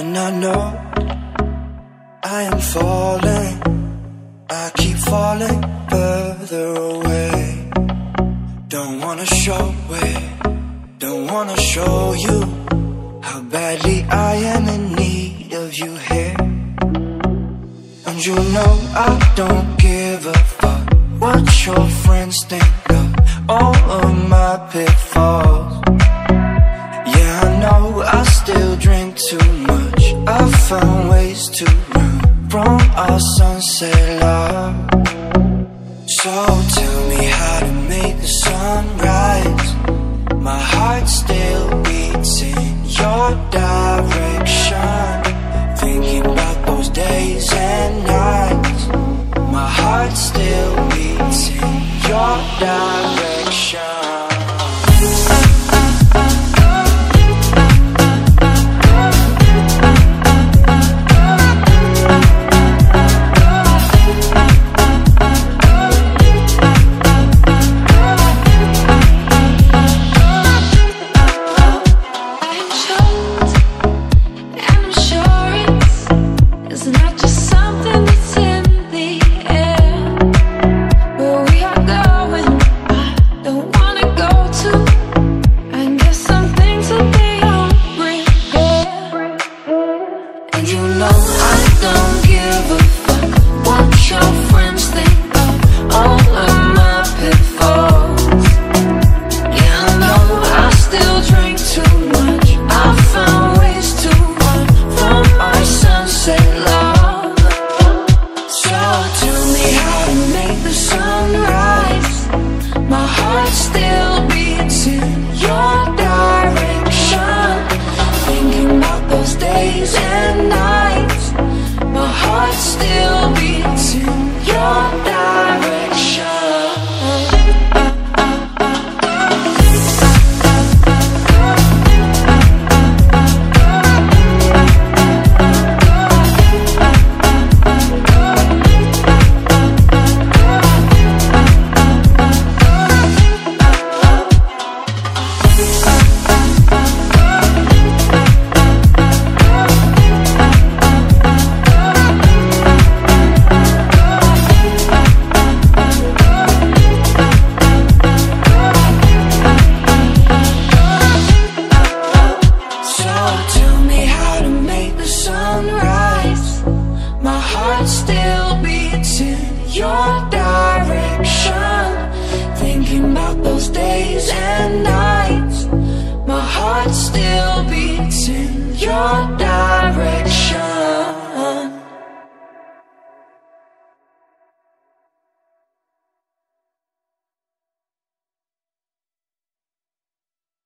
And I know I am falling. I keep falling further away. Don't wanna show it. Don't wanna show you how badly I am in need of you here. And you know I don't give a fuck what your friends think of all of my pitfalls. Yeah, I know I still drink too much. I found ways to run from our sunset love. So tell me how to make the sunrise. My heart still beats in your direction. know I don't give a fuck what your friends think. heart still beats in your direction. Thinking about those days and nights, my heart still beats in your